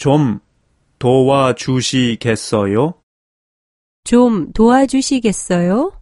좀 도와주시겠어요? 좀 도와주시겠어요?